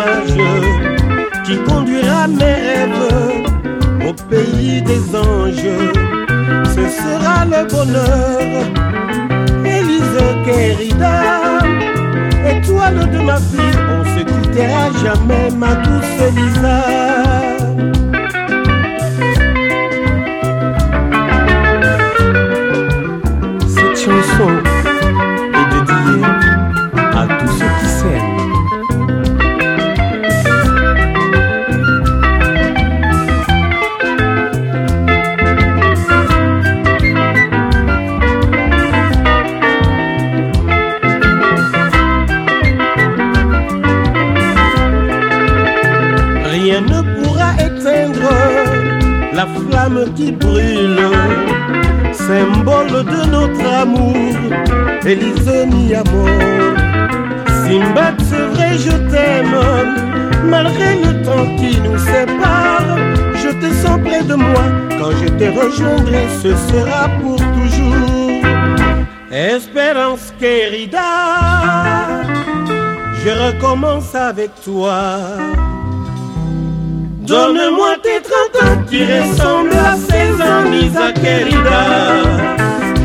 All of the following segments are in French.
des mages qui conduira mes rêves au pays des anges. Ce sera le bonheur. Élise Kérida, étoile de ma vie, on se quittera jamais, ma douce Lisa. Qui brûle, symbole de notre amour, Élise mi amour. Simba, c'est vrai, je t'aime, malgré le temps qui nous sépare. Je te sens près de moi, quand je te rejoindrai, ce sera pour toujours. Espérance querida, je recommence avec toi. Donne-moi tes 30 ans qui ressemblent à ces amis à querida.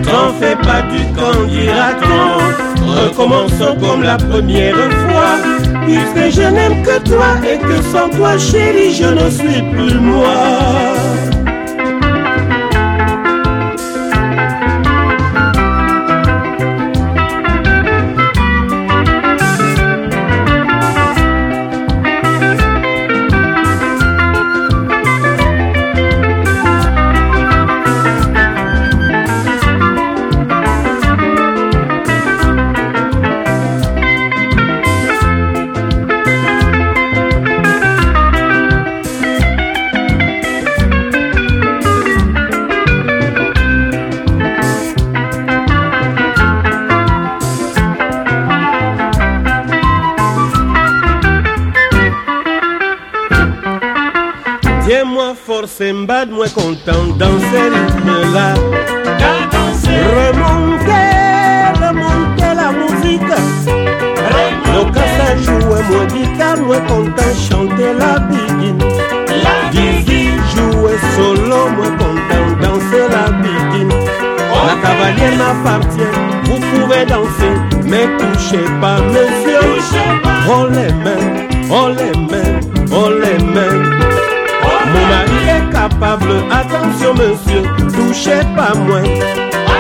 T'en fais pas du quand dira-t-on. Recommençons comme la première fois. Puisque je n'aime que toi et que sans toi chérie je ne suis plus moi force mbad, moi content dans ce rythme-là. Remontez, remontez la musique. Lokasa joue moi guitare, moi content chanter la biguine. Dizzy joue solo, moi content danser la biguine. La cavalière m'appartient, vous pouvez danser, mais touchez pas monsieur. Oh les mains, oh les mains, oh les attention monsieur, touchez pas moi.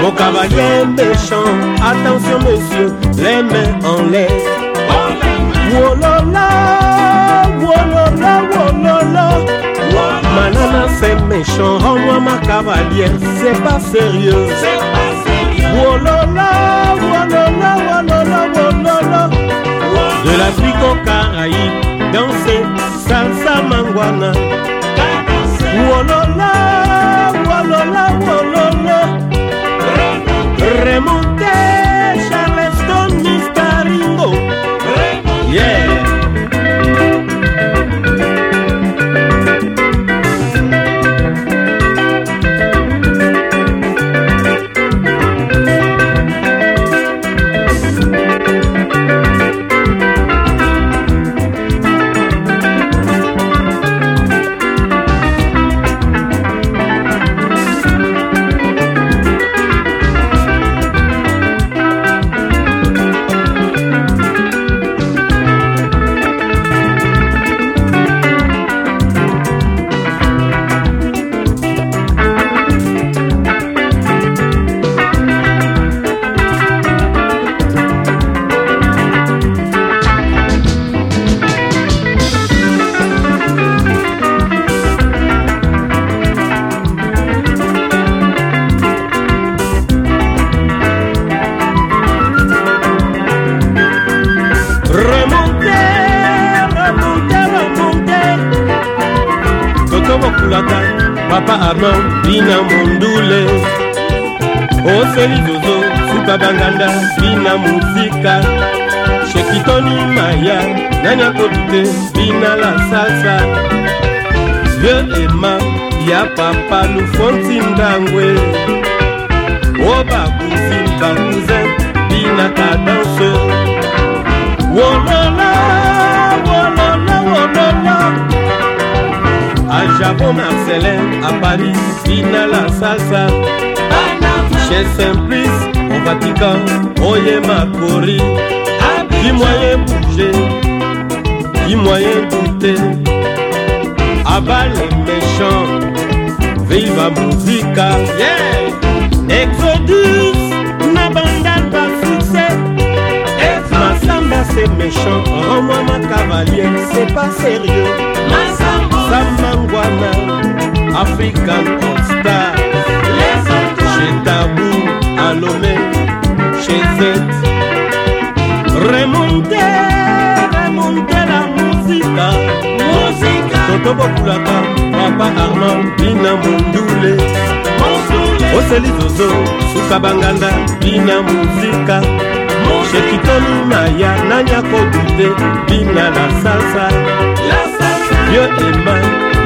Mon cavalier méchant, attention monsieur, les mains en l'air. Wolola, wolola, wolola. Manana c'est méchant, rends-moi ma cavalière, c'est pas sérieux. Wolola, wolola, wolola, wolola. De l'Afrique au Caraïbe, danser salsa mangwana. Toto Bokulata, Papa Armand, Bina Mondule. Oseli Zozo, Supa Banganda, Bina Musika. Shekitoni Maya, nani akobite, Bina la salsa. Vieux Emma, ya Papa Lufonsi Ndangwe. Obakusi, Bakousin, Bina Kadance. Wolola, Bravo Marcelin à Paris, Bina la salsa. Chez Simplice, au Vatican, Oye Makori. Moyen bouger, moyen douter. Abat les méchants, vive la musique. Yeah! Exodus, na bandal pas succès. Massamba c'est méchant, rends-moi ma cavalière, c'est pas sérieux. African All Star. Chez Tabou, à Lomé, chez Z. Remontez, remontez la musique. Toto Bokulaka, Papa Armand, Bina Mundule. Oseli Zozo, Suka Banganda, Bina Muzika. Chez Kitoni Maya, Nanya Kodute, Bina la salsa. Vieux Emma,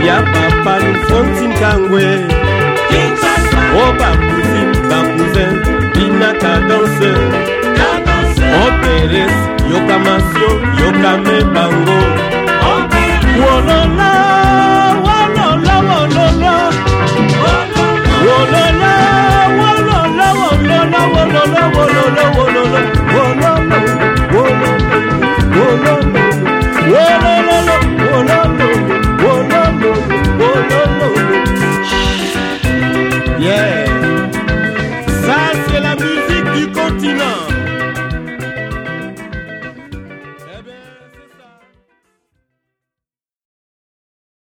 ya papa lufonsi nkangwe. Oh, o bakuzi bakuzin binaka danse. Operes yokamasio yokame bango. Wolola wolola wolola. Wolola